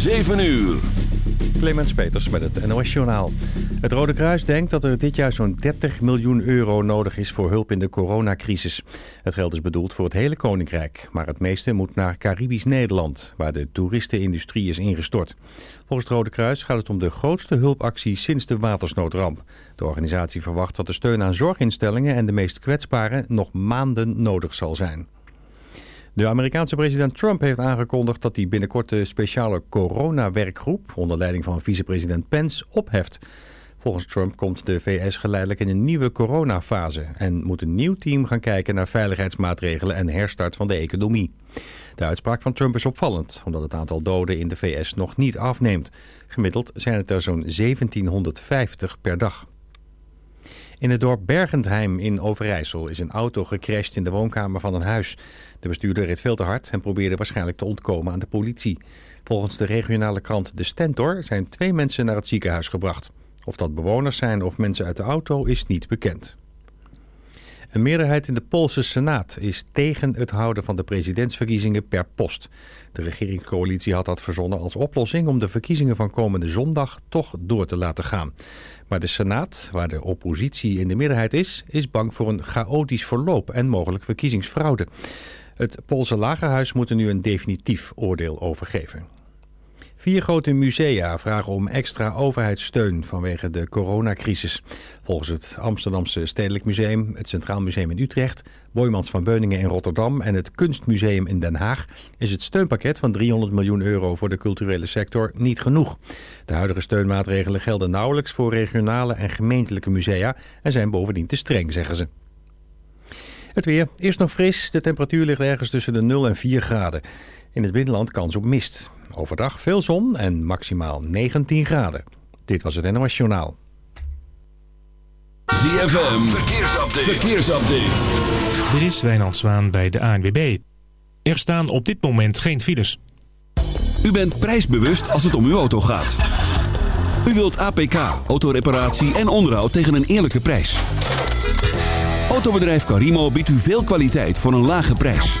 7 uur. Clemens Peters met het NOS Journaal. Het Rode Kruis denkt dat er dit jaar zo'n 30 miljoen euro nodig is voor hulp in de coronacrisis. Het geld is bedoeld voor het hele Koninkrijk, maar het meeste moet naar Caribisch Nederland, waar de toeristenindustrie is ingestort. Volgens het Rode Kruis gaat het om de grootste hulpactie sinds de watersnoodramp. De organisatie verwacht dat de steun aan zorginstellingen en de meest kwetsbaren nog maanden nodig zal zijn. De Amerikaanse president Trump heeft aangekondigd dat hij binnenkort de speciale coronawerkgroep onder leiding van vicepresident Pence opheft. Volgens Trump komt de VS geleidelijk in een nieuwe coronafase en moet een nieuw team gaan kijken naar veiligheidsmaatregelen en herstart van de economie. De uitspraak van Trump is opvallend, omdat het aantal doden in de VS nog niet afneemt. Gemiddeld zijn het er zo'n 1750 per dag. In het dorp Bergentheim in Overijssel is een auto gecrashed in de woonkamer van een huis. De bestuurder reed veel te hard en probeerde waarschijnlijk te ontkomen aan de politie. Volgens de regionale krant De Stentor zijn twee mensen naar het ziekenhuis gebracht. Of dat bewoners zijn of mensen uit de auto is niet bekend. Een meerderheid in de Poolse Senaat is tegen het houden van de presidentsverkiezingen per post. De regeringscoalitie had dat verzonnen als oplossing om de verkiezingen van komende zondag toch door te laten gaan. Maar de Senaat, waar de oppositie in de meerderheid is, is bang voor een chaotisch verloop en mogelijk verkiezingsfraude. Het Poolse Lagerhuis moet er nu een definitief oordeel over geven. Vier grote musea vragen om extra overheidssteun vanwege de coronacrisis. Volgens het Amsterdamse Stedelijk Museum, het Centraal Museum in Utrecht, Boymans van Beuningen in Rotterdam en het Kunstmuseum in Den Haag is het steunpakket van 300 miljoen euro voor de culturele sector niet genoeg. De huidige steunmaatregelen gelden nauwelijks voor regionale en gemeentelijke musea en zijn bovendien te streng, zeggen ze. Het weer. Eerst nog fris. De temperatuur ligt ergens tussen de 0 en 4 graden. In het binnenland kans op mist. Overdag veel zon en maximaal 19 graden. Dit was het NOS Journaal. ZFM. Verkeersupdate. Verkeersupdate. Dit is Wijnand Zwaan bij de ANWB. Er staan op dit moment geen files. U bent prijsbewust als het om uw auto gaat. U wilt APK, autoreparatie en onderhoud tegen een eerlijke prijs. Autobedrijf Carimo biedt u veel kwaliteit voor een lage prijs.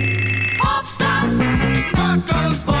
Opstand. Wakker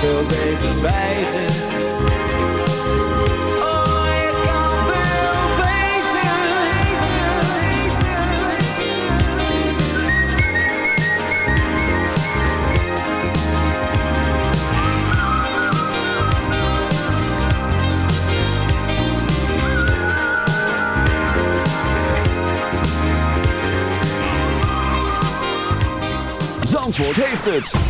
Veel beter zwijgen. Oh, beter. Heeft het.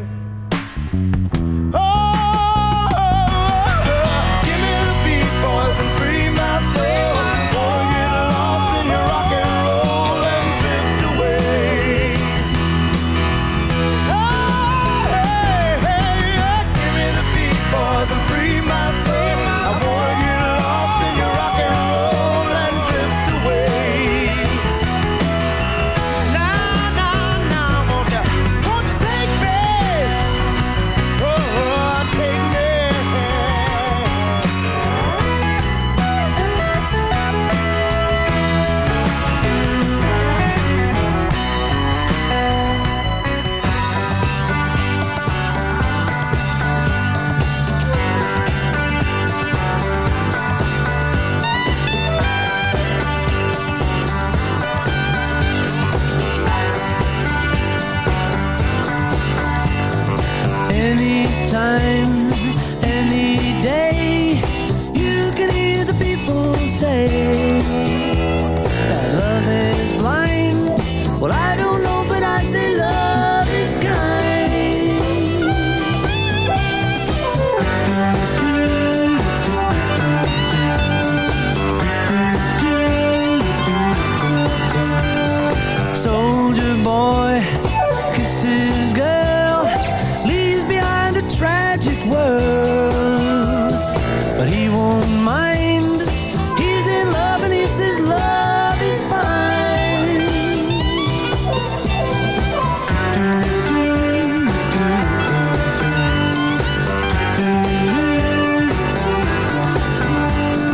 but he won't mind. He's in love and he says love is fine.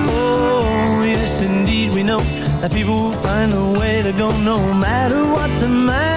Oh, yes, indeed, we know that people will find a way to go no matter what the matter.